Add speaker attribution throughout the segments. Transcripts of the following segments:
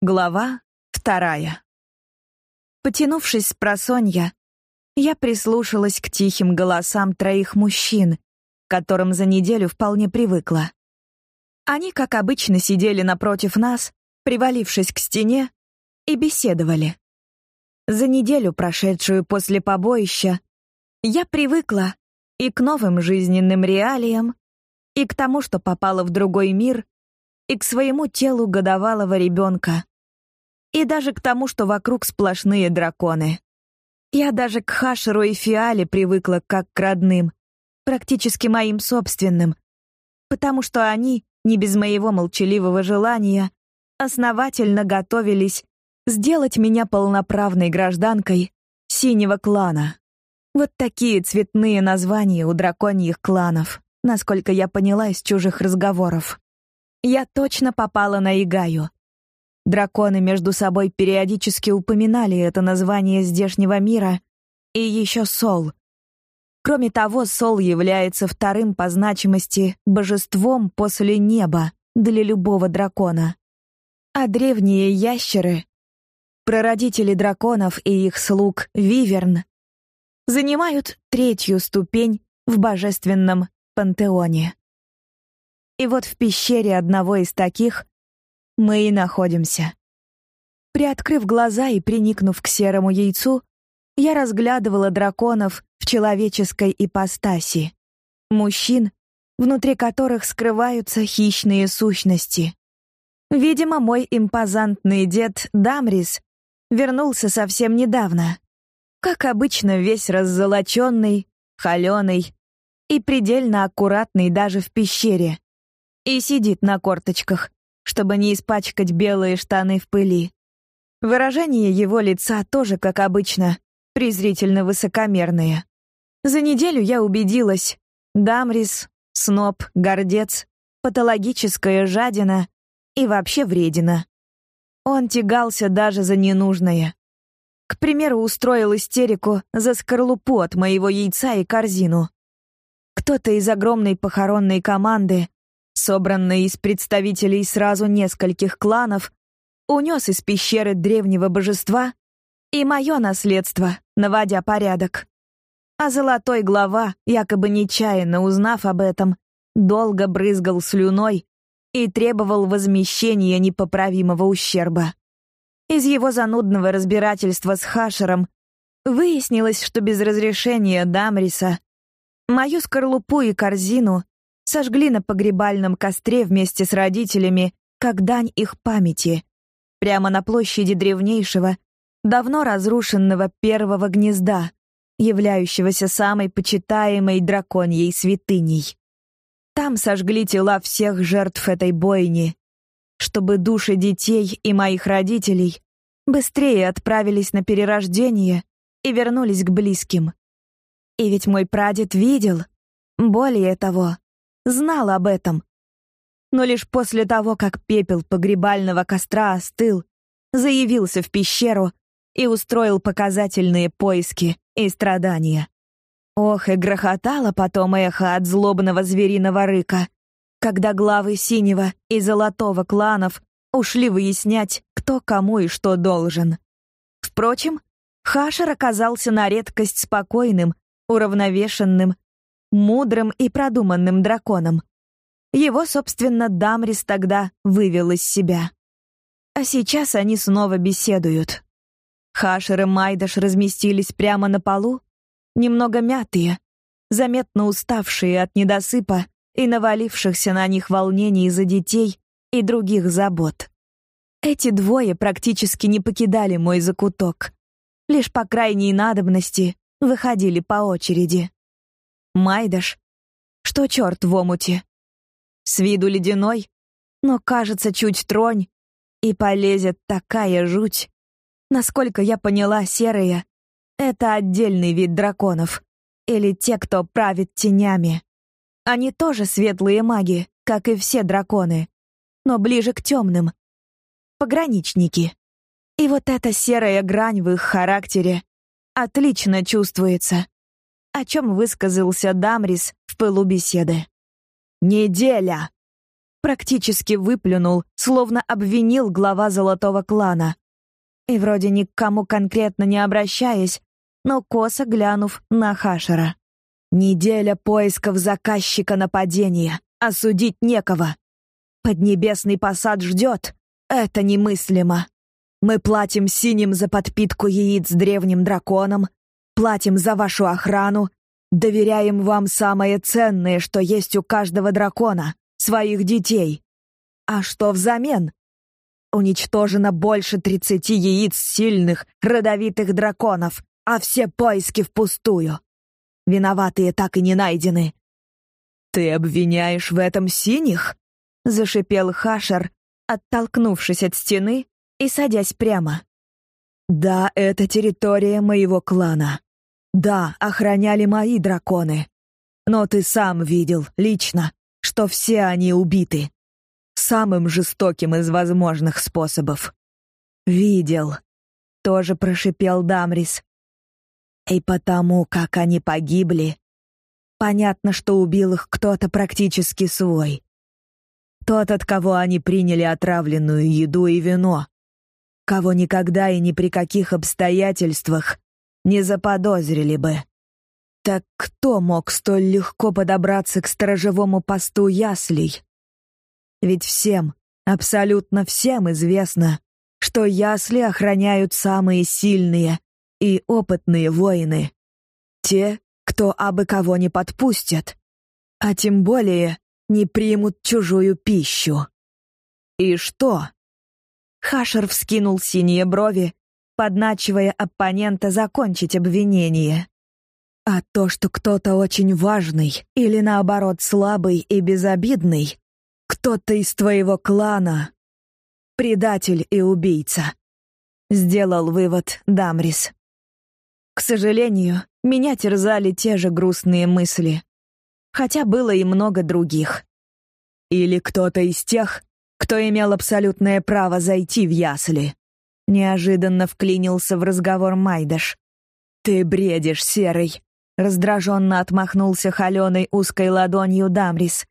Speaker 1: Глава вторая. Потянувшись с просонья, я прислушалась к тихим голосам троих мужчин, к которым за неделю вполне привыкла. Они, как обычно, сидели напротив нас, привалившись к стене, и беседовали. За неделю, прошедшую после побоища, я привыкла и к новым жизненным реалиям, и к тому, что попала в другой мир, и к своему телу годовалого ребенка, и даже к тому, что вокруг сплошные драконы. Я даже к Хашеру и Фиале привыкла как к родным, практически моим собственным, потому что они, не без моего молчаливого желания, основательно готовились сделать меня полноправной гражданкой синего клана. Вот такие цветные названия у драконьих кланов, насколько я поняла из чужих разговоров. Я точно попала на Игаю, Драконы между собой периодически упоминали это название здешнего мира и еще Сол. Кроме того, Сол является вторым по значимости божеством после неба для любого дракона. А древние ящеры, прародители драконов и их слуг Виверн, занимают третью ступень в божественном пантеоне. И вот в пещере одного из таких мы и находимся. Приоткрыв глаза и приникнув к серому яйцу, я разглядывала драконов в человеческой ипостаси. Мужчин, внутри которых скрываются хищные сущности. Видимо, мой импозантный дед Дамрис вернулся совсем недавно. Как обычно, весь раззолоченный, холеный и предельно аккуратный даже в пещере. И сидит на корточках, чтобы не испачкать белые штаны в пыли. Выражение его лица тоже, как обычно, презрительно высокомерное. За неделю я убедилась, Дамрис, сноб, гордец, патологическая жадина и вообще вредина. Он тягался даже за ненужное. К примеру, устроил истерику за скорлупу от моего яйца и корзину. Кто-то из огромной похоронной команды собранный из представителей сразу нескольких кланов, унес из пещеры древнего божества и мое наследство, наводя порядок. А золотой глава, якобы нечаянно узнав об этом, долго брызгал слюной и требовал возмещения непоправимого ущерба. Из его занудного разбирательства с Хашером выяснилось, что без разрешения Дамриса мою скорлупу и корзину сожгли на погребальном костре вместе с родителями, как дань их памяти, прямо на площади древнейшего, давно разрушенного первого гнезда, являющегося самой почитаемой драконьей святыней. Там сожгли тела всех жертв этой бойни, чтобы души детей и моих родителей быстрее отправились на перерождение и вернулись к близким. И ведь мой прадед видел, более того, знал об этом. Но лишь после того, как пепел погребального костра остыл, заявился в пещеру и устроил показательные поиски и страдания. Ох, и грохотало потом эхо от злобного звериного рыка, когда главы синего и золотого кланов ушли выяснять, кто кому и что должен. Впрочем, Хашер оказался на редкость спокойным, уравновешенным мудрым и продуманным драконом. Его, собственно, Дамрис тогда вывел из себя. А сейчас они снова беседуют. Хашер и Майдаш разместились прямо на полу, немного мятые, заметно уставшие от недосыпа и навалившихся на них волнений из-за детей и других забот. Эти двое практически не покидали мой закуток. Лишь по крайней надобности выходили по очереди. Майдаш? Что черт в омуте? С виду ледяной, но, кажется, чуть тронь, и полезет такая жуть. Насколько я поняла, серые — это отдельный вид драконов, или те, кто правит тенями. Они тоже светлые маги, как и все драконы, но ближе к темным. Пограничники. И вот эта серая грань в их характере отлично чувствуется. о чем высказался Дамрис в пылу беседы. «Неделя!» Практически выплюнул, словно обвинил глава Золотого клана. И вроде ни к кому конкретно не обращаясь, но косо глянув на Хашера. «Неделя поисков заказчика нападения. Осудить некого. Поднебесный посад ждет. Это немыслимо. Мы платим синим за подпитку яиц древним драконом, платим за вашу охрану, доверяем вам самое ценное, что есть у каждого дракона — своих детей. А что взамен? Уничтожено больше тридцати яиц сильных, родовитых драконов, а все поиски впустую. Виноватые так и не найдены. «Ты обвиняешь в этом синих?» — зашипел Хашер, оттолкнувшись от стены и садясь прямо. «Да, это территория моего клана. Да, охраняли мои драконы. Но ты сам видел, лично, что все они убиты. Самым жестоким из возможных способов. Видел. Тоже прошипел Дамрис. И потому, как они погибли, понятно, что убил их кто-то практически свой. Тот, от кого они приняли отравленную еду и вино. Кого никогда и ни при каких обстоятельствах не заподозрили бы. Так кто мог столь легко подобраться к сторожевому посту яслей? Ведь всем, абсолютно всем известно, что ясли охраняют самые сильные и опытные воины. Те, кто абы кого не подпустят, а тем более не примут чужую пищу. И что? Хашер вскинул синие брови, подначивая оппонента закончить обвинение. А то, что кто-то очень важный или наоборот слабый и безобидный, кто-то из твоего клана, предатель и убийца, сделал вывод Дамрис. К сожалению, меня терзали те же грустные мысли хотя было и много других. Или кто-то из тех, кто имел абсолютное право зайти в ясли. Неожиданно вклинился в разговор Майдаш. «Ты бредишь, Серый!» Раздраженно отмахнулся холеной узкой ладонью Дамрис.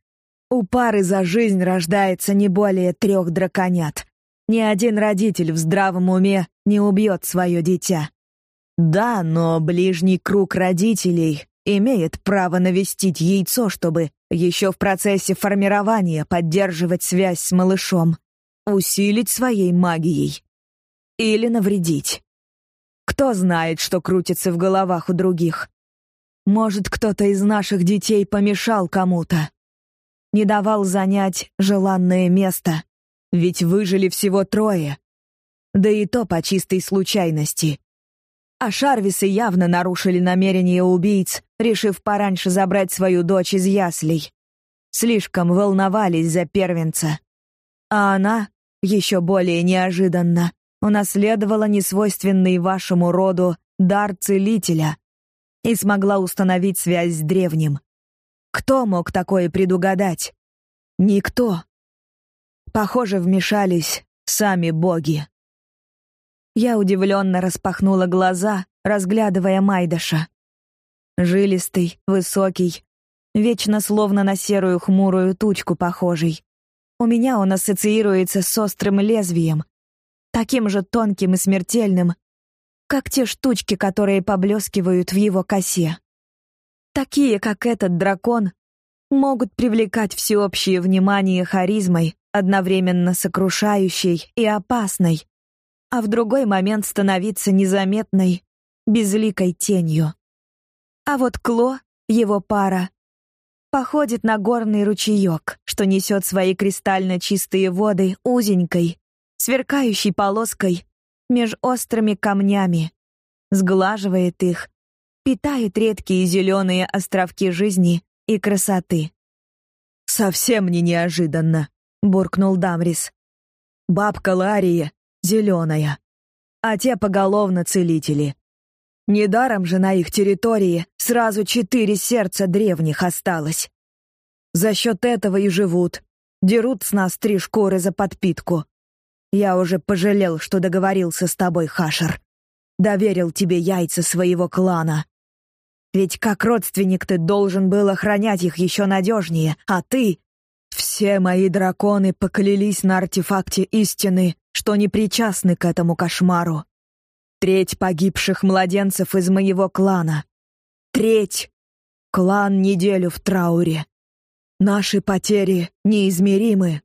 Speaker 1: «У пары за жизнь рождается не более трех драконят. Ни один родитель в здравом уме не убьет свое дитя. Да, но ближний круг родителей имеет право навестить яйцо, чтобы еще в процессе формирования поддерживать связь с малышом, усилить своей магией или навредить. Кто знает, что крутится в головах у других? Может, кто-то из наших детей помешал кому-то, не давал занять желанное место, ведь выжили всего трое, да и то по чистой случайности. А Шарвисы явно нарушили намерения убийц, решив пораньше забрать свою дочь из яслей. Слишком волновались за первенца. А она, еще более неожиданно, унаследовала несвойственный вашему роду дар целителя и смогла установить связь с древним. Кто мог такое предугадать? Никто. Похоже, вмешались сами боги. Я удивленно распахнула глаза, разглядывая Майдаша. Жилистый, высокий, вечно словно на серую хмурую тучку похожий. У меня он ассоциируется с острым лезвием, таким же тонким и смертельным, как те штучки, которые поблескивают в его косе. Такие, как этот дракон, могут привлекать всеобщее внимание харизмой, одновременно сокрушающей и опасной, а в другой момент становиться незаметной, безликой тенью. А вот Кло, его пара, походит на горный ручеек, что несет свои кристально чистые воды узенькой, сверкающей полоской меж острыми камнями, сглаживает их, питает редкие зеленые островки жизни и красоты. «Совсем не неожиданно», — буркнул Дамрис. «Бабка Лария зеленая, а те поголовно целители. Недаром же на их территории сразу четыре сердца древних осталось. За счет этого и живут, дерут с нас три шкуры за подпитку. Я уже пожалел, что договорился с тобой, Хашер. Доверил тебе яйца своего клана. Ведь как родственник ты должен был охранять их еще надежнее, а ты... Все мои драконы поклялись на артефакте истины, что не причастны к этому кошмару. Треть погибших младенцев из моего клана. Треть. Клан неделю в трауре. Наши потери неизмеримы.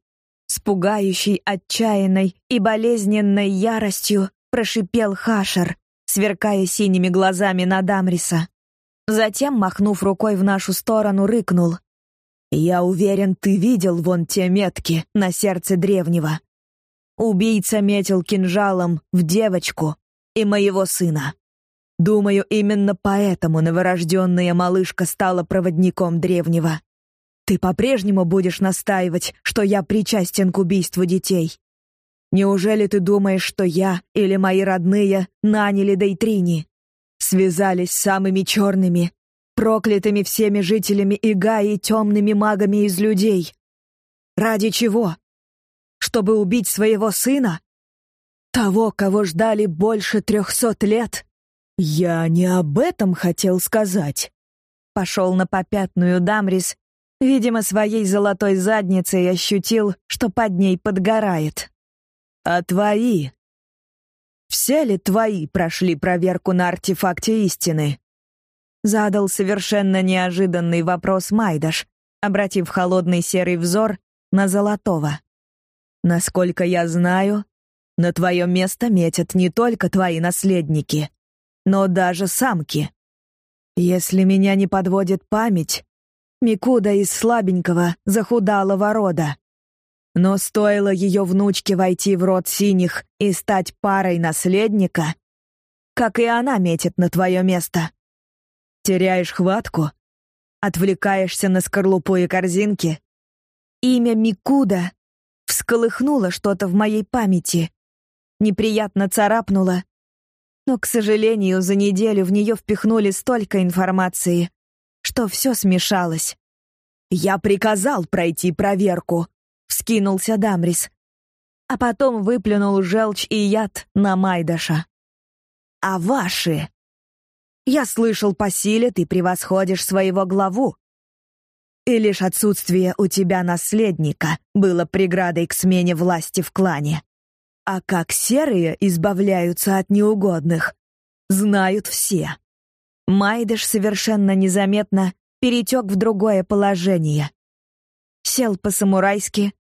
Speaker 1: С пугающей, отчаянной и болезненной яростью прошипел Хашер, сверкая синими глазами на Дамриса. Затем, махнув рукой в нашу сторону, рыкнул. «Я уверен, ты видел вон те метки на сердце древнего. Убийца метил кинжалом в девочку и моего сына. Думаю, именно поэтому новорожденная малышка стала проводником древнего. Ты по-прежнему будешь настаивать, что я причастен к убийству детей? Неужели ты думаешь, что я или мои родные наняли Дейтрини? Связались с самыми черными, проклятыми всеми жителями Игаи темными магами из людей. Ради чего? Чтобы убить своего сына? Того, кого ждали больше трехсот лет? Я не об этом хотел сказать. Пошел на попятную Дамрис, видимо, своей золотой задницей ощутил, что под ней подгорает. А твои? Все ли твои прошли проверку на артефакте истины? Задал совершенно неожиданный вопрос Майдаш, обратив холодный серый взор на Золотого. Насколько я знаю, на твое место метят не только твои наследники, но даже самки. Если меня не подводит память, Микуда из слабенького, захудалого рода. Но стоило ее внучке войти в род синих и стать парой наследника, как и она метит на твое место. Теряешь хватку, отвлекаешься на скорлупу и корзинки. Имя Микуда всколыхнуло что-то в моей памяти, неприятно царапнуло, но, к сожалению, за неделю в нее впихнули столько информации, что все смешалось. «Я приказал пройти проверку», вскинулся Дамрис, а потом выплюнул желчь и яд на Майдаша. «А ваши?» «Я слышал, по ты превосходишь своего главу. И лишь отсутствие у тебя наследника было преградой к смене власти в клане. А как серые избавляются от неугодных, знают все». Майдаш совершенно незаметно перетек в другое положение. Сел по-самурайски,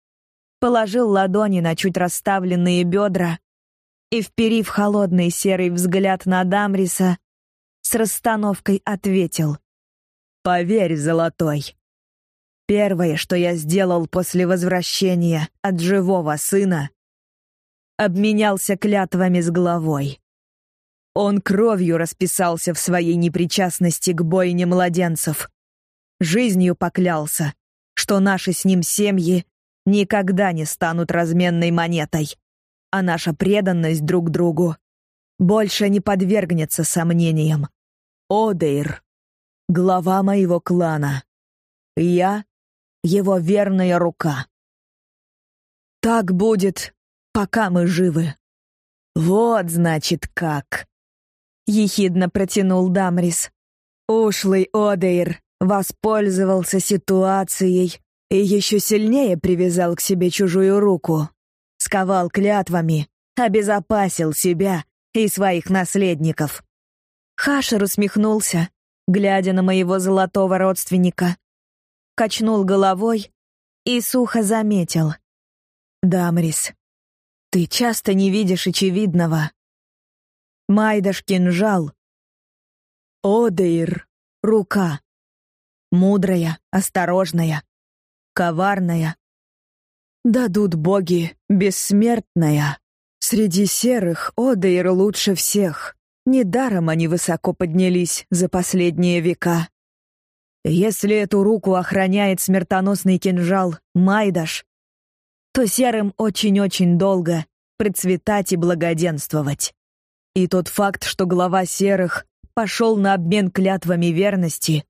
Speaker 1: положил ладони на чуть расставленные бедра и, вперив холодный серый взгляд на Дамриса, с расстановкой ответил. «Поверь, Золотой, первое, что я сделал после возвращения от живого сына, обменялся клятвами с главой. Он кровью расписался в своей непричастности к бойне младенцев. Жизнью поклялся, что наши с ним семьи никогда не станут разменной монетой, а наша преданность друг другу больше не подвергнется сомнениям. Одейр — глава моего клана. Я — его верная рука. Так будет, пока мы живы. Вот, значит, как. Ехидно протянул Дамрис. Ушлый Одейр воспользовался ситуацией и еще сильнее привязал к себе чужую руку, сковал клятвами, обезопасил себя и своих наследников. Хашер усмехнулся, глядя на моего золотого родственника, качнул головой и сухо заметил. «Дамрис, ты часто не видишь очевидного. Майдаш — кинжал. Одеир — рука. Мудрая, осторожная, коварная. Дадут боги бессмертная. Среди серых Одейр лучше всех. Недаром они высоко поднялись за последние века. Если эту руку охраняет смертоносный кинжал Майдаш, то серым очень-очень долго процветать и благоденствовать. И тот факт, что глава серых пошел на обмен клятвами верности,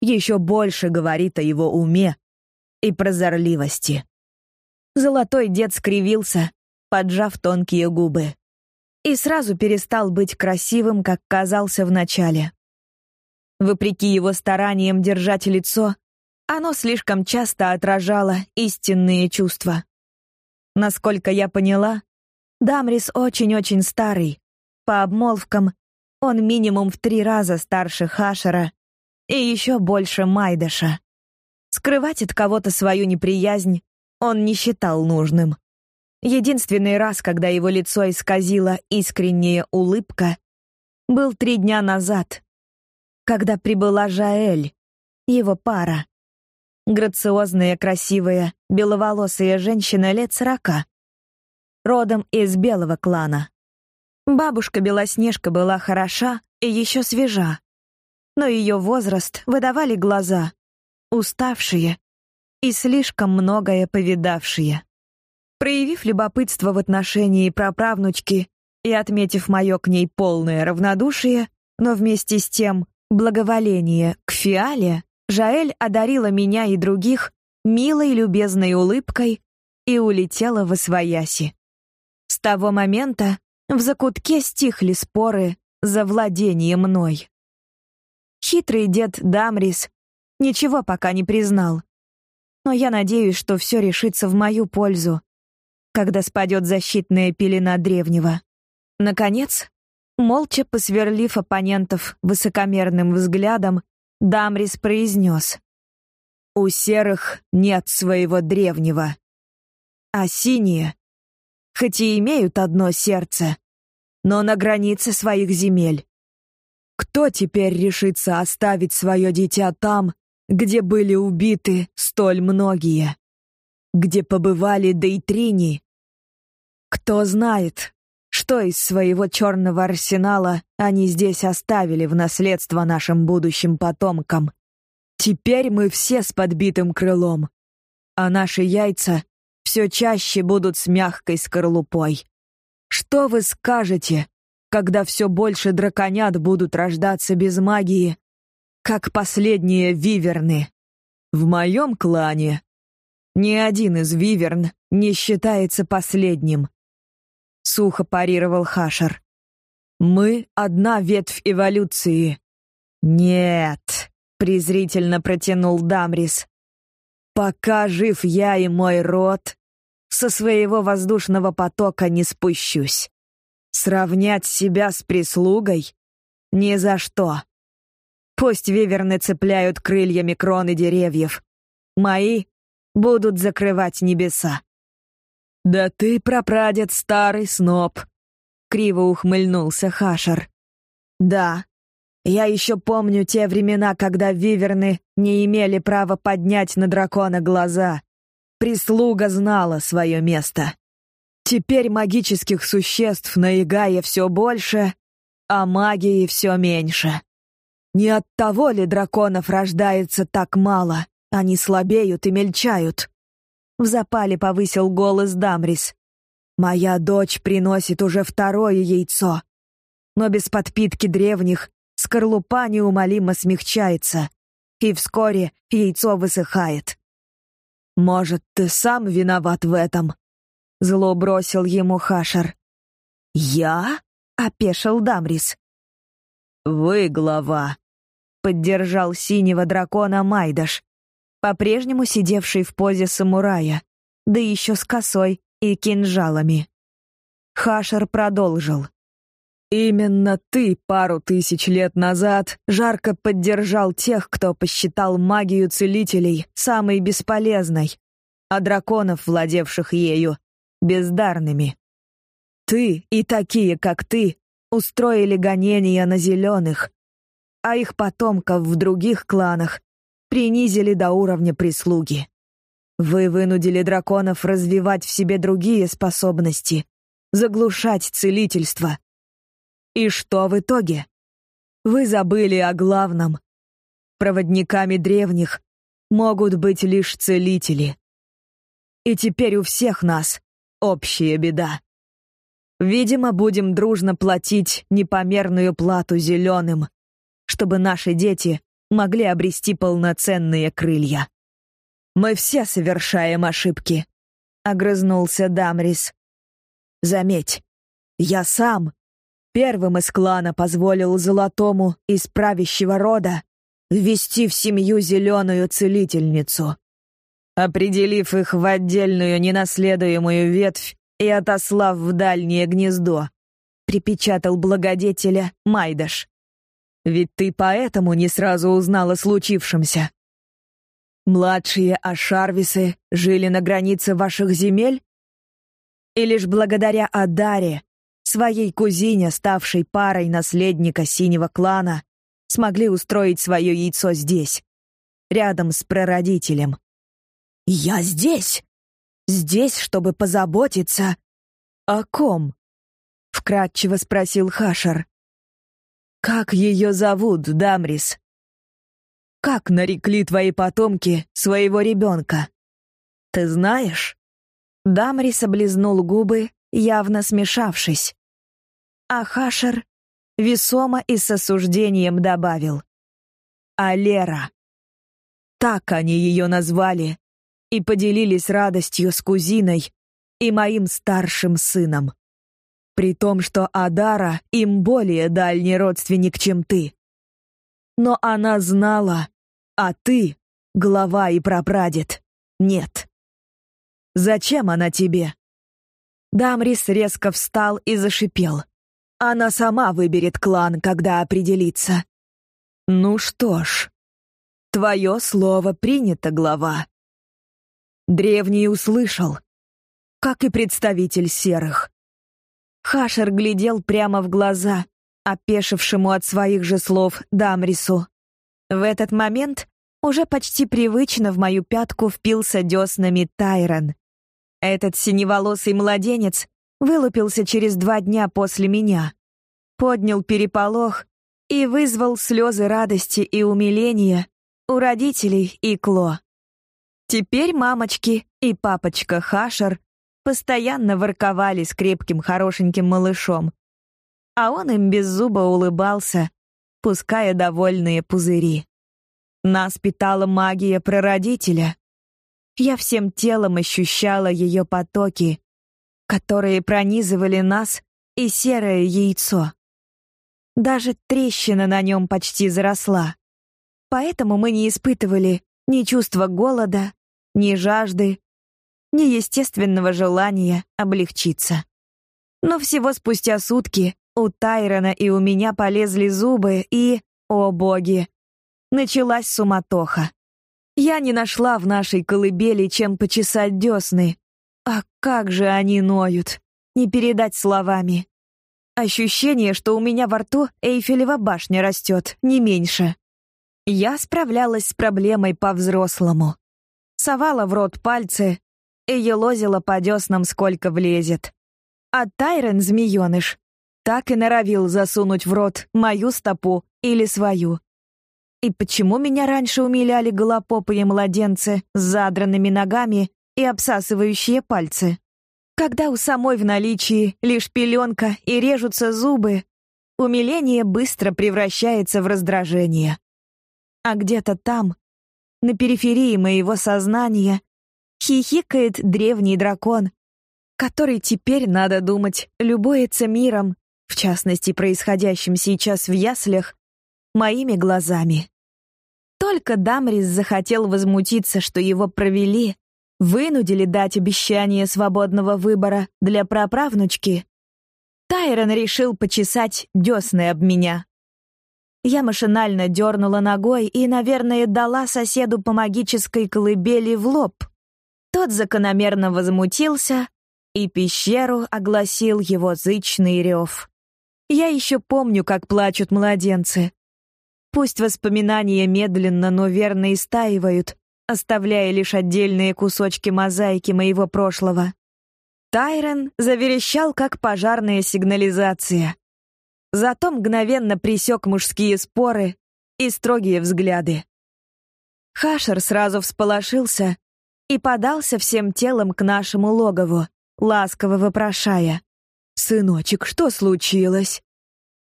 Speaker 1: еще больше говорит о его уме и прозорливости. Золотой дед скривился, поджав тонкие губы. И сразу перестал быть красивым, как казался вначале. Вопреки его стараниям держать лицо, оно слишком часто отражало истинные чувства. Насколько я поняла, Дамрис очень-очень старый. По обмолвкам, он минимум в три раза старше Хашера и еще больше Майдаша. Скрывать от кого-то свою неприязнь он не считал нужным. Единственный раз, когда его лицо исказила искренняя улыбка, был три дня назад, когда прибыла Жаэль, его пара. Грациозная, красивая, беловолосая женщина лет сорока. Родом из белого клана. Бабушка Белоснежка была хороша и еще свежа. Но ее возраст выдавали глаза, уставшие и слишком многое повидавшие. Проявив любопытство в отношении праправнучки и отметив мое к ней полное равнодушие, но вместе с тем благоволение к Фиале, Жаэль одарила меня и других милой любезной улыбкой и улетела в освояси. С того момента в закутке стихли споры за владение мной. Хитрый дед Дамрис ничего пока не признал. Но я надеюсь, что все решится в мою пользу, когда спадет защитная пелена древнего. Наконец, молча посверлив оппонентов высокомерным взглядом, Дамрис произнес. «У серых нет своего древнего, а синие, хоть и имеют одно сердце, но на границе своих земель. Кто теперь решится оставить свое дитя там, где были убиты столь многие?» где побывали дейтрини. Кто знает, что из своего черного арсенала они здесь оставили в наследство нашим будущим потомкам. Теперь мы все с подбитым крылом, а наши яйца все чаще будут с мягкой скорлупой. Что вы скажете, когда все больше драконят будут рождаться без магии, как последние виверны? В моем клане ни один из виверн не считается последним. Сухо парировал Хашер. Мы — одна ветвь эволюции. Нет, презрительно протянул Дамрис. Пока жив я и мой род, со своего воздушного потока не спущусь. Сравнять себя с прислугой? Ни за что. Пусть виверны цепляют крыльями кроны деревьев. Мои будут закрывать небеса. «Да ты, прапрадед, старый сноб!» — криво ухмыльнулся Хашер. «Да, я еще помню те времена, когда виверны не имели права поднять на дракона глаза. Прислуга знала свое место. Теперь магических существ на Игае все больше, а магии все меньше. Не от того ли драконов рождается так мало?» Они слабеют и мельчают. В запале повысил голос Дамрис. Моя дочь приносит уже второе яйцо. Но без подпитки древних скорлупа неумолимо смягчается, и вскоре яйцо высыхает. Может, ты сам виноват в этом? Зло бросил ему Хашер. Я? опешил Дамрис. Вы глава, поддержал синего дракона Майдаш по-прежнему сидевший в позе самурая, да еще с косой и кинжалами. Хашер продолжил. Именно ты пару тысяч лет назад жарко поддержал тех, кто посчитал магию целителей самой бесполезной, а драконов, владевших ею, бездарными. Ты и такие, как ты, устроили гонения на зеленых, а их потомков в других кланах принизили до уровня прислуги. Вы вынудили драконов развивать в себе другие способности, заглушать целительство. И что в итоге? Вы забыли о главном. Проводниками древних могут быть лишь целители. И теперь у всех нас общая беда. Видимо, будем дружно платить непомерную плату зеленым, чтобы наши дети могли обрести полноценные крылья. «Мы все совершаем ошибки», — огрызнулся Дамрис. «Заметь, я сам первым из клана позволил Золотому из правящего рода ввести в семью зеленую целительницу, определив их в отдельную ненаследуемую ветвь и отослав в дальнее гнездо, припечатал благодетеля Майдаш. Ведь ты поэтому не сразу узнала случившемся. Младшие Ашарвисы жили на границе ваших земель? И лишь благодаря Адаре, своей кузине, ставшей парой наследника синего клана, смогли устроить свое яйцо здесь, рядом с прародителем. «Я здесь! Здесь, чтобы позаботиться...» «О ком?» — вкратчиво спросил Хашер. «Как ее зовут, Дамрис?» Как нарекли твои потомки своего ребенка? Ты знаешь?» Дамрис облизнул губы, явно смешавшись. А Хашер весомо и с осуждением добавил. «А Лера?» Так они ее назвали и поделились радостью с кузиной и моим старшим сыном. При том, что Адара им более дальний родственник, чем ты. Но она знала, а ты, глава и прапрадед, нет. Зачем она тебе? Дамрис резко встал и зашипел. Она сама выберет клан, когда определится. Ну что ж, твое слово принято, глава. Древний услышал, как и представитель серых. Хашер глядел прямо в глаза, опешившему от своих же слов Дамрису. В этот момент уже почти привычно в мою пятку впился деснами Тайрон. Этот синеволосый младенец вылупился через два дня после меня, поднял переполох и вызвал слезы радости и умиления у родителей и Кло. Теперь мамочки и папочка Хашер постоянно ворковали с крепким хорошеньким малышом, а он им без зуба улыбался, пуская довольные пузыри. Нас питала магия прародителя. Я всем телом ощущала ее потоки, которые пронизывали нас и серое яйцо. Даже трещина на нем почти заросла. Поэтому мы не испытывали ни чувства голода, ни жажды, ни естественного желания облегчиться. Но всего спустя сутки у Тайрона и у меня полезли зубы, и, о боги, началась суматоха. Я не нашла в нашей колыбели чем почесать десны. А как же они ноют, не передать словами. Ощущение, что у меня во рту Эйфелева башня растет, не меньше. Я справлялась с проблемой по-взрослому. Совала в рот пальцы и елозила по деснам сколько влезет. А Тайрен, змееныш, так и норовил засунуть в рот мою стопу или свою. И почему меня раньше умиляли голопопые младенцы с задранными ногами и обсасывающие пальцы? Когда у самой в наличии лишь пеленка и режутся зубы, умиление быстро превращается в раздражение. А где-то там, на периферии моего сознания, хихикает древний дракон, который теперь, надо думать, любуется миром, в частности, происходящим сейчас в яслях, моими глазами. Только Дамрис захотел возмутиться, что его провели, вынудили дать обещание свободного выбора для праправнучки. Тайрон решил почесать десны об меня. Я машинально дернула ногой и, наверное, дала соседу по магической колыбели в лоб. Тот закономерно возмутился, и пещеру огласил его зычный рев. Я еще помню, как плачут младенцы. Пусть воспоминания медленно, но верно истаивают, оставляя лишь отдельные кусочки мозаики моего прошлого. Тайрон заверещал, как пожарная сигнализация. Зато мгновенно пресек мужские споры и строгие взгляды. Хашер сразу всполошился и подался всем телом к нашему логову, ласково вопрошая. «Сыночек, что случилось?»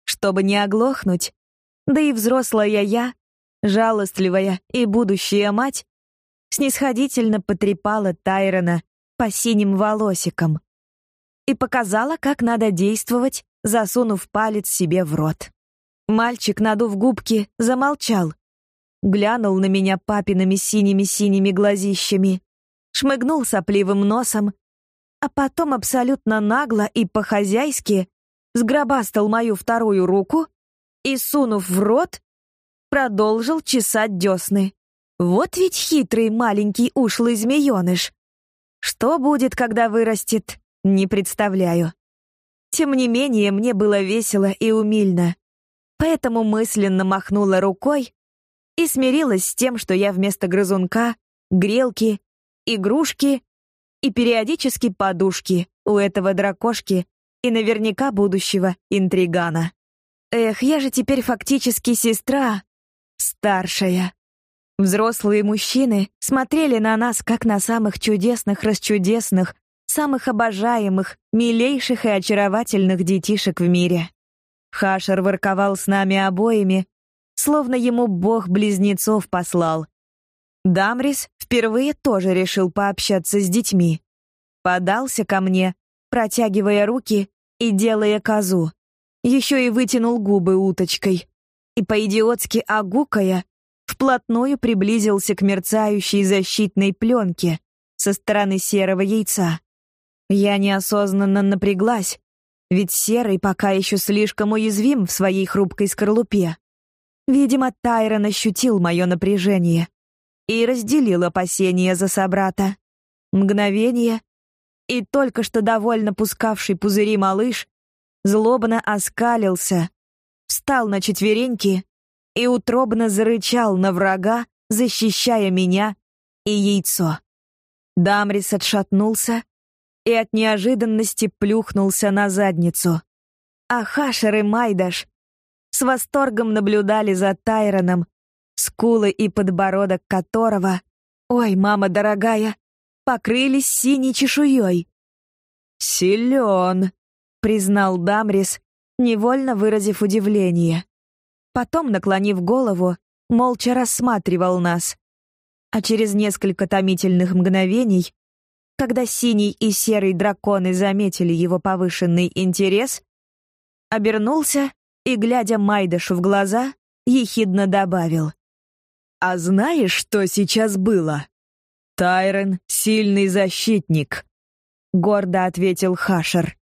Speaker 1: Чтобы не оглохнуть, да и взрослая я, жалостливая и будущая мать, снисходительно потрепала Тайрона по синим волосикам и показала, как надо действовать, засунув палец себе в рот. Мальчик, надув губки, замолчал, глянул на меня папиными синими-синими глазищами, шмыгнул сопливым носом, а потом абсолютно нагло и по-хозяйски сгробастал мою вторую руку и, сунув в рот, продолжил чесать десны. Вот ведь хитрый маленький ушлый змееныш. Что будет, когда вырастет, не представляю. Тем не менее, мне было весело и умильно. Поэтому мысленно махнула рукой и смирилась с тем, что я вместо грызунка, грелки, игрушки и периодически подушки у этого дракошки и наверняка будущего интригана. Эх, я же теперь фактически сестра, старшая. Взрослые мужчины смотрели на нас как на самых чудесных, расчудесных, самых обожаемых, милейших и очаровательных детишек в мире. Хашер ворковал с нами обоими, словно ему бог близнецов послал. Дамрис впервые тоже решил пообщаться с детьми. Подался ко мне, протягивая руки и делая козу. Еще и вытянул губы уточкой. И по-идиотски огукая, вплотную приблизился к мерцающей защитной пленке со стороны серого яйца. Я неосознанно напряглась, ведь серый пока еще слишком уязвим в своей хрупкой скорлупе. Видимо, Тайрон ощутил мое напряжение и разделил опасения за собрата. Мгновение, и только что довольно пускавший пузыри малыш злобно оскалился, встал на четвереньки и утробно зарычал на врага, защищая меня и яйцо. Дамрис отшатнулся, и от неожиданности плюхнулся на задницу. А Хашер и Майдаш с восторгом наблюдали за Тайроном, скулы и подбородок которого, ой, мама дорогая, покрылись синей чешуей. «Силен», — признал Дамрис, невольно выразив удивление. Потом, наклонив голову, молча рассматривал нас. А через несколько томительных мгновений когда синий и серый драконы заметили его повышенный интерес, обернулся и, глядя Майдашу в глаза, ехидно добавил. «А знаешь, что сейчас было?» «Тайрон — сильный защитник», — гордо ответил Хашер.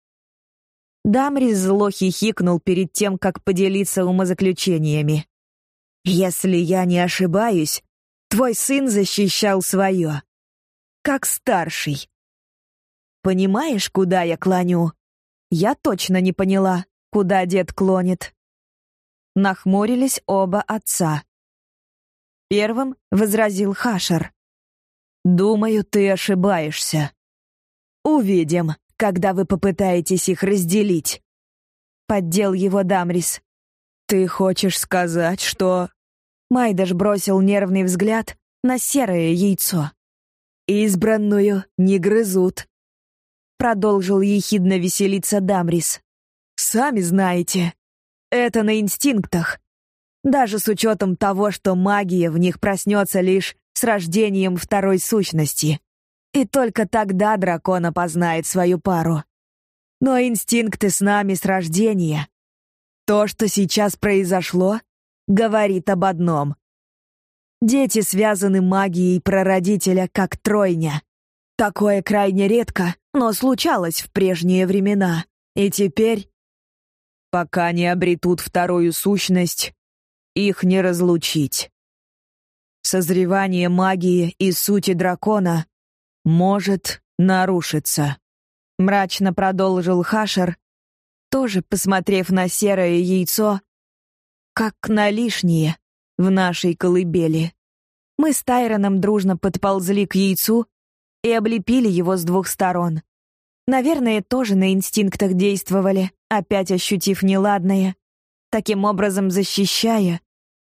Speaker 1: Дамрис зло хихикнул перед тем, как поделиться умозаключениями. «Если я не ошибаюсь, твой сын защищал свое как старший. Понимаешь, куда я клоню? Я точно не поняла, куда дед клонит. Нахмурились оба отца. Первым возразил Хашер. «Думаю, ты ошибаешься. Увидим, когда вы попытаетесь их разделить». Поддел его Дамрис. «Ты хочешь сказать, что...» Майдаш бросил нервный взгляд на серое яйцо. «Избранную не грызут», — продолжил ехидно веселиться Дамрис. «Сами знаете, это на инстинктах. Даже с учетом того, что магия в них проснется лишь с рождением второй сущности. И только тогда дракон опознает свою пару. Но инстинкты с нами с рождения. То, что сейчас произошло, говорит об одном. Дети связаны магией прародителя, как тройня. Такое крайне редко, но случалось в прежние времена. И теперь, пока не обретут вторую сущность, их не разлучить. Созревание магии и сути дракона может нарушиться. Мрачно продолжил Хашер, тоже посмотрев на серое яйцо, как на лишнее в нашей колыбели. Мы с Тайроном дружно подползли к яйцу и облепили его с двух сторон. Наверное, тоже на инстинктах действовали, опять ощутив неладное, таким образом защищая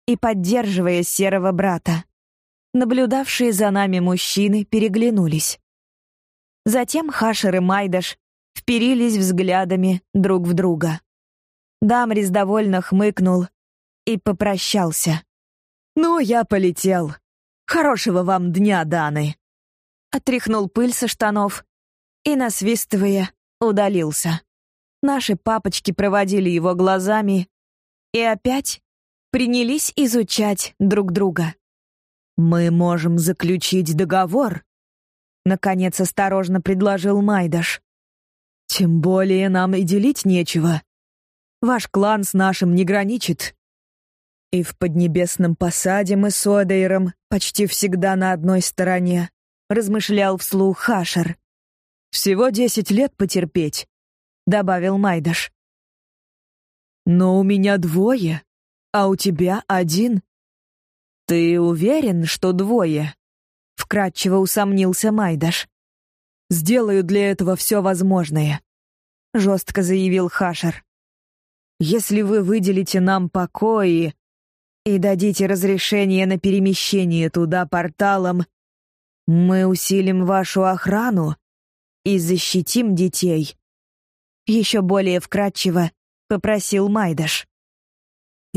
Speaker 1: и поддерживая серого брата. Наблюдавшие за нами мужчины переглянулись. Затем Хашер и Майдаш вперились взглядами друг в друга. Дамрис довольно хмыкнул и попрощался. «Ну, я полетел. Хорошего вам дня, Даны!» Отряхнул пыль со штанов и, насвистывая, удалился. Наши папочки проводили его глазами и опять принялись изучать друг друга.
Speaker 2: «Мы можем заключить договор», — наконец осторожно предложил Майдаш. «Тем более нам и делить нечего. Ваш клан с нашим не граничит. И в Поднебесном посаде мы с Одейром почти всегда на одной стороне», — размышлял вслух Хашер. «Всего десять лет потерпеть», — добавил Майдаш. «Но у меня двое, а у тебя один». «Ты уверен, что двое?» — вкратчиво усомнился Майдаш. «Сделаю для этого все возможное», — жестко заявил Хашер. «Если вы выделите нам покои и дадите разрешение на перемещение туда порталом, мы усилим вашу охрану и защитим детей». Еще более вкратчиво попросил Майдаш.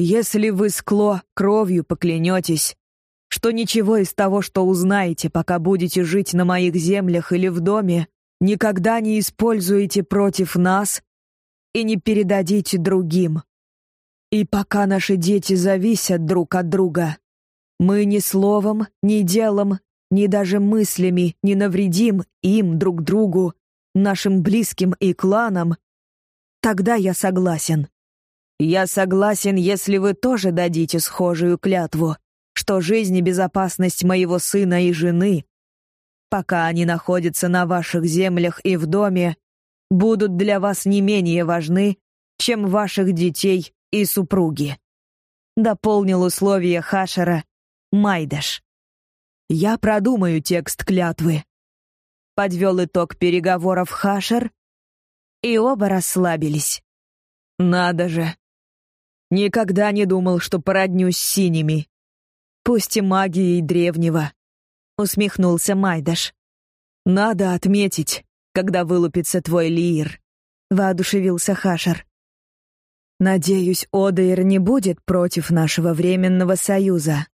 Speaker 2: Если вы с Кло кровью поклянетесь, что ничего из того, что узнаете, пока будете жить на моих землях или в доме, никогда не используете против нас и не передадите другим. И пока наши дети зависят друг от друга, мы ни словом, ни делом, ни даже мыслями не навредим им друг другу, нашим близким и кланам, тогда я согласен. Я согласен, если вы тоже дадите схожую клятву, что жизнь и безопасность моего сына и жены, пока они находятся на ваших землях и в доме, будут для вас не менее важны, чем ваших детей и супруги. Дополнил условия Хашера Майдаш. Я продумаю текст клятвы. Подвел итог переговоров Хашер, и оба расслабились. Надо же, Никогда не думал, что породнюсь с синими. Пусть и магией древнего. Усмехнулся Майдаш. Надо отметить, когда вылупится твой лир. Воодушевился Хашер. Надеюсь, Одейр не будет против нашего временного союза.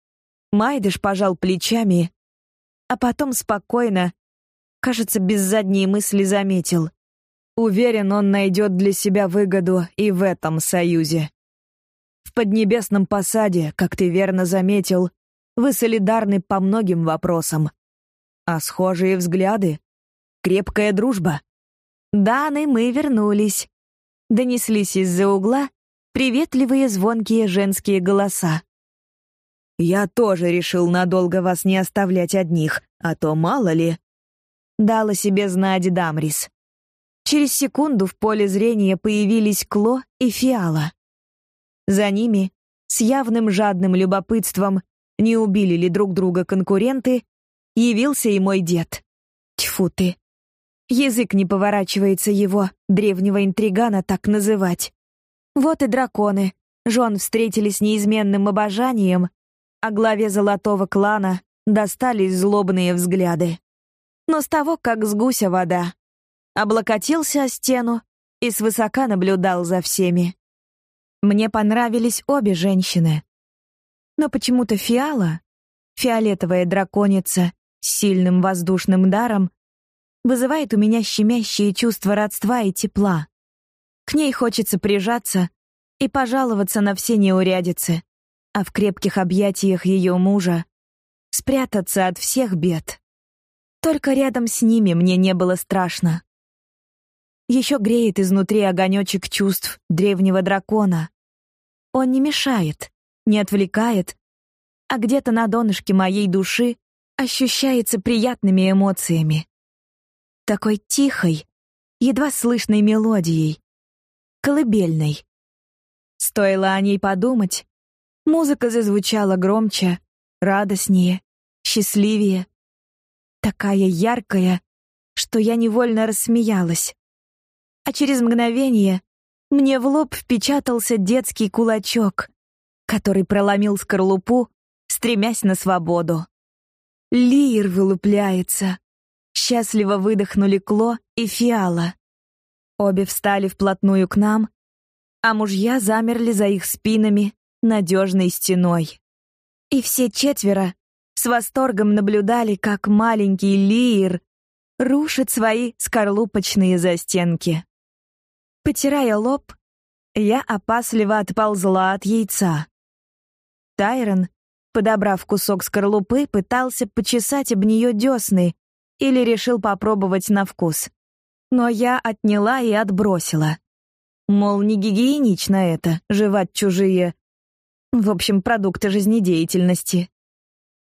Speaker 2: Майдаш пожал плечами, а потом спокойно, кажется, без задней мысли заметил. Уверен, он найдет для себя выгоду и в этом союзе. В Поднебесном посаде, как ты верно заметил, вы солидарны по многим вопросам. А схожие взгляды? Крепкая дружба? Даны, мы вернулись. Донеслись из-за угла приветливые звонкие женские голоса. Я тоже решил надолго вас не оставлять одних, а то мало ли. Дала себе знать Дамрис. Через секунду в поле зрения появились Кло и Фиала. За ними, с явным жадным любопытством, не убили ли друг друга конкуренты, явился и мой дед. Тьфу ты. Язык не поворачивается его, древнего интригана, так называть. Вот и драконы. Жен встретили с неизменным обожанием, а главе золотого клана достались злобные взгляды. Но с того, как с гуся вода. Облокотился о стену и свысока наблюдал за всеми. Мне понравились обе женщины. Но почему-то Фиала, фиолетовая драконица с сильным воздушным даром, вызывает у меня щемящее чувство родства и тепла. К ней хочется прижаться и пожаловаться на все неурядицы, а в крепких объятиях ее мужа спрятаться от всех бед. Только рядом с ними мне не было страшно. Еще греет изнутри огонечек чувств древнего дракона, он не мешает, не отвлекает, а где-то на донышке моей души ощущается приятными эмоциями. Такой тихой, едва слышной мелодией, колыбельной. Стоило о ней подумать, музыка зазвучала громче, радостнее, счастливее, такая яркая, что я невольно рассмеялась. А через мгновение мне в лоб впечатался детский кулачок, который проломил скорлупу, стремясь на свободу. Лир вылупляется. Счастливо выдохнули Кло и Фиала. Обе встали вплотную к нам, а мужья замерли за их спинами надежной стеной. И все четверо с восторгом наблюдали, как маленький Лир рушит свои скорлупочные застенки. Потирая лоб, я опасливо отползла от яйца.
Speaker 1: Тайрон, подобрав кусок скорлупы, пытался почесать об нее десны или решил попробовать на вкус. Но я отняла и отбросила. Мол, не гигиенично это — жевать чужие... В общем, продукты жизнедеятельности.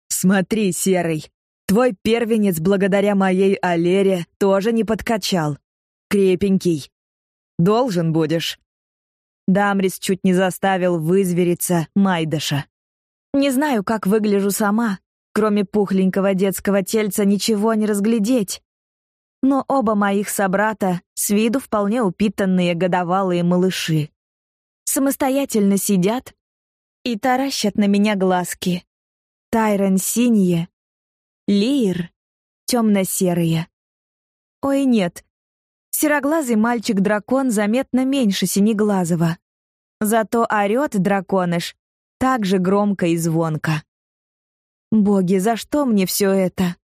Speaker 2: «Смотри, Серый, твой первенец благодаря моей Алере тоже не подкачал. Крепенький. Должен будешь».
Speaker 1: Дамрис чуть не заставил вызвериться Майдаша. Не знаю, как выгляжу сама. Кроме пухленького детского тельца ничего не разглядеть. Но оба моих собрата с виду вполне упитанные годовалые малыши. Самостоятельно сидят и таращат на меня глазки. Тайрон синие, Лир темно-серые. Ой, нет, Сероглазый мальчик-дракон заметно меньше синеглазого. Зато орёт драконыш так же громко и звонко. Боги, за что мне все это?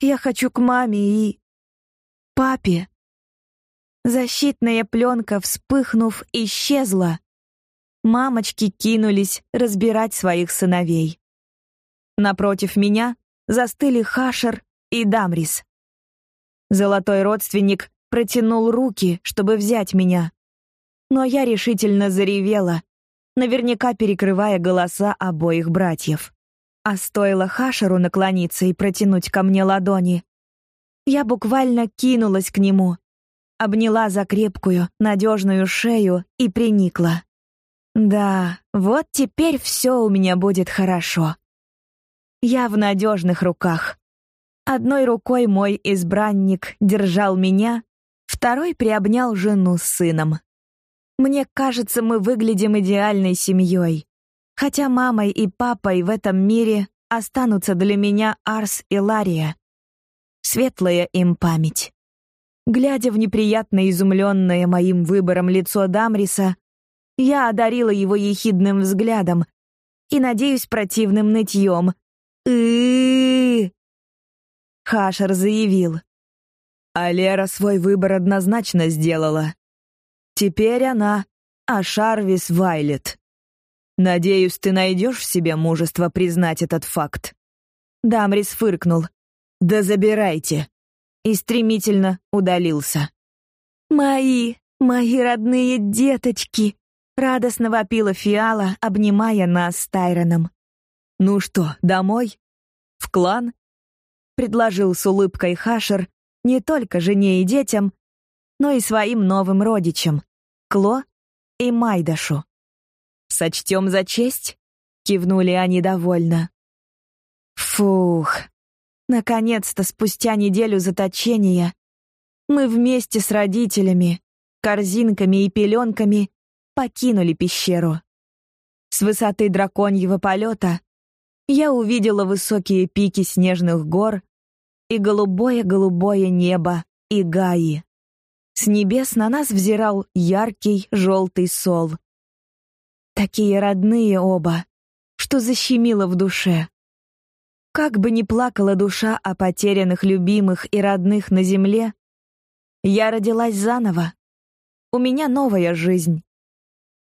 Speaker 1: Я хочу к маме и... папе. Защитная пленка, вспыхнув, исчезла. Мамочки кинулись разбирать своих сыновей. Напротив меня застыли Хашер и Дамрис. Золотой родственник протянул руки, чтобы взять меня. Но я решительно заревела, наверняка перекрывая голоса обоих братьев. А стоило Хашеру наклониться и протянуть ко мне ладони. Я буквально кинулась к нему, обняла за крепкую, надежную шею и приникла. Да, вот теперь все у меня будет хорошо. Я в надежных руках. Одной рукой мой избранник держал меня, Второй приобнял жену с сыном. Мне кажется, мы выглядим идеальной семьей. Хотя мамой и папой в этом мире останутся для меня Арс и Лария. Светлая им память. Глядя в неприятно изумленное моим выбором лицо Дамриса, я одарила его ехидным взглядом и, надеюсь, противным нытьем. «Ы-ы-ы!» Хашер заявил.
Speaker 2: А Лера свой выбор однозначно сделала. Теперь она Ашарвис Вайлет. Надеюсь, ты найдешь в себе мужество признать этот факт.
Speaker 1: Дамрис фыркнул.
Speaker 2: Да забирайте.
Speaker 1: И стремительно удалился. Мои, мои родные деточки, радостно вопила Фиала, обнимая нас с Тайроном.
Speaker 2: Ну что, домой? В клан?
Speaker 1: предложил с улыбкой Хашер, не только жене и детям, но и своим новым родичам — Кло и Майдашу.
Speaker 2: «Сочтем за честь?» — кивнули они довольно.
Speaker 1: Фух. Наконец-то, спустя неделю заточения, мы вместе с родителями, корзинками и пеленками покинули пещеру. С высоты драконьего полета я увидела высокие пики снежных гор и голубое-голубое небо и Гаи. С небес на нас взирал яркий желтый сол. Такие родные оба, что защемило в душе. Как бы ни плакала душа о потерянных любимых и родных на земле, я родилась заново. У меня новая жизнь.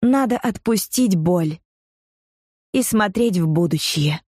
Speaker 1: Надо отпустить боль и смотреть в будущее.